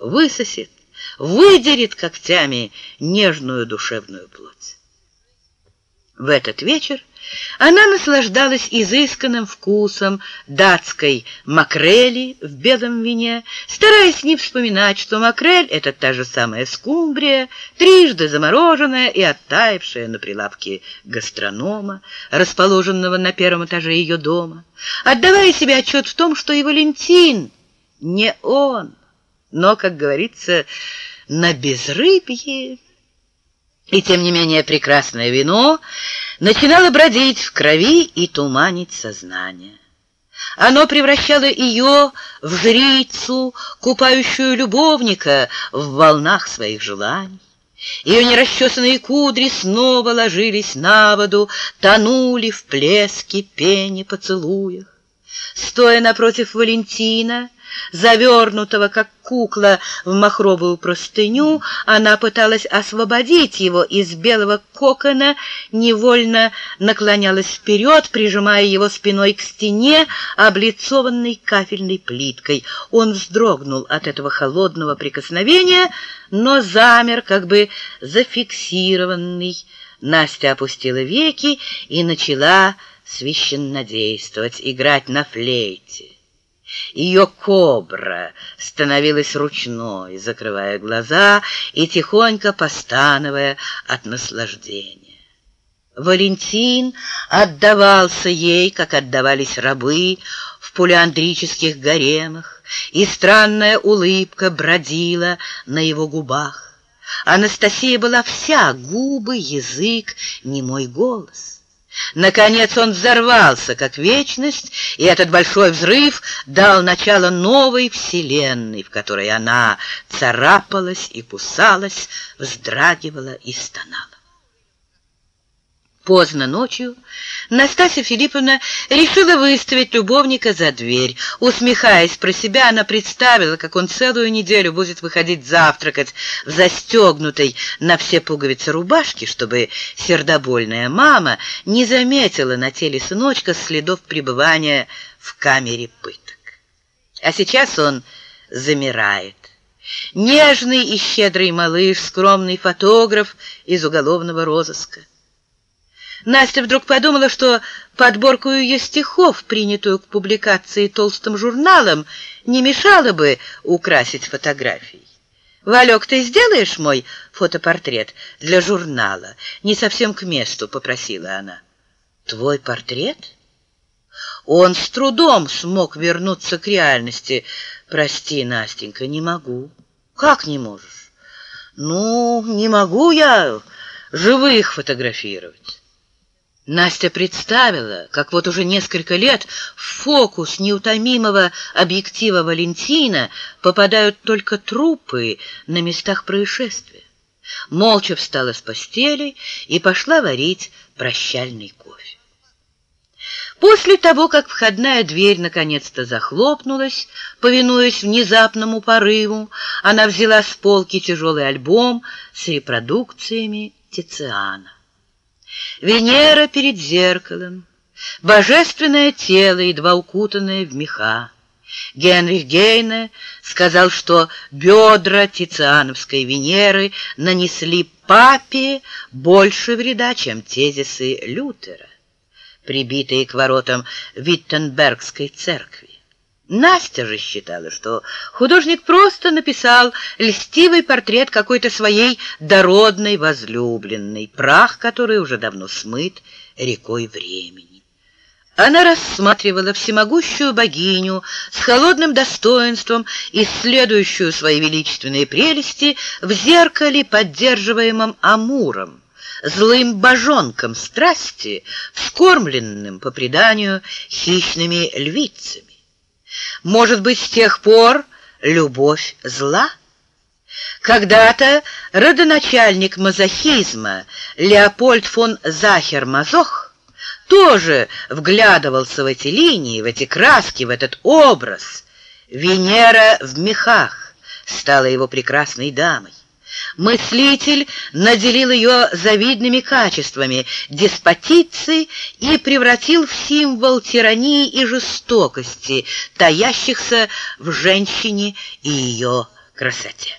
высосет, выдерет когтями нежную душевную плоть. В этот вечер она наслаждалась изысканным вкусом датской макрели в белом вине, стараясь не вспоминать, что макрель — это та же самая скумбрия, трижды замороженная и оттаившая на прилавке гастронома, расположенного на первом этаже ее дома, отдавая себе отчет в том, что и Валентин не он, но, как говорится, на безрыбье. И тем не менее прекрасное вино начинало бродить в крови и туманить сознание. Оно превращало ее в жрицу, купающую любовника в волнах своих желаний. Ее нерасчесанные кудри снова ложились на воду, тонули в плеске, пене, поцелуях. Стоя напротив Валентина, Завернутого, как кукла, в махровую простыню, она пыталась освободить его из белого кокона, невольно наклонялась вперед, прижимая его спиной к стене, облицованной кафельной плиткой. Он вздрогнул от этого холодного прикосновения, но замер, как бы зафиксированный. Настя опустила веки и начала священнодействовать, играть на флейте. Ее кобра становилась ручной, закрывая глаза и тихонько постановая от наслаждения. Валентин отдавался ей, как отдавались рабы в пулеандрических гаремах, и странная улыбка бродила на его губах. Анастасия была вся — губы, язык, немой голос. Наконец он взорвался, как вечность, и этот большой взрыв дал начало новой вселенной, в которой она царапалась и кусалась, вздрагивала и стонала. Поздно ночью Настасья Филипповна решила выставить любовника за дверь. Усмехаясь про себя, она представила, как он целую неделю будет выходить завтракать в застегнутой на все пуговицы рубашке, чтобы сердобольная мама не заметила на теле сыночка следов пребывания в камере пыток. А сейчас он замирает. Нежный и щедрый малыш, скромный фотограф из уголовного розыска. Настя вдруг подумала, что подборку ее стихов, принятую к публикации толстым журналом, не мешало бы украсить фотографией. «Валек, ты сделаешь мой фотопортрет для журнала?» «Не совсем к месту», — попросила она. «Твой портрет?» Он с трудом смог вернуться к реальности. «Прости, Настенька, не могу». «Как не можешь?» «Ну, не могу я живых фотографировать». Настя представила, как вот уже несколько лет в фокус неутомимого объектива Валентина попадают только трупы на местах происшествия. Молча встала с постели и пошла варить прощальный кофе. После того, как входная дверь наконец-то захлопнулась, повинуясь внезапному порыву, она взяла с полки тяжелый альбом с репродукциями Тициана. Венера перед зеркалом, божественное тело, едва укутанное в меха. Генрих Гейне сказал, что бедра Тициановской Венеры нанесли папе больше вреда, чем тезисы Лютера, прибитые к воротам Виттенбергской церкви. Настя же считала, что художник просто написал льстивый портрет какой-то своей дородной возлюбленной, прах которой уже давно смыт рекой времени. Она рассматривала всемогущую богиню с холодным достоинством, исследующую свои величественные прелести в зеркале, поддерживаемом Амуром, злым божонком страсти, вскормленным, по преданию, хищными львицами. Может быть, с тех пор любовь зла? Когда-то родоначальник мазохизма Леопольд фон Захер-Мазох тоже вглядывался в эти линии, в эти краски, в этот образ. Венера в мехах стала его прекрасной дамой. Мыслитель наделил ее завидными качествами деспотицы и превратил в символ тирании и жестокости, таящихся в женщине и ее красоте.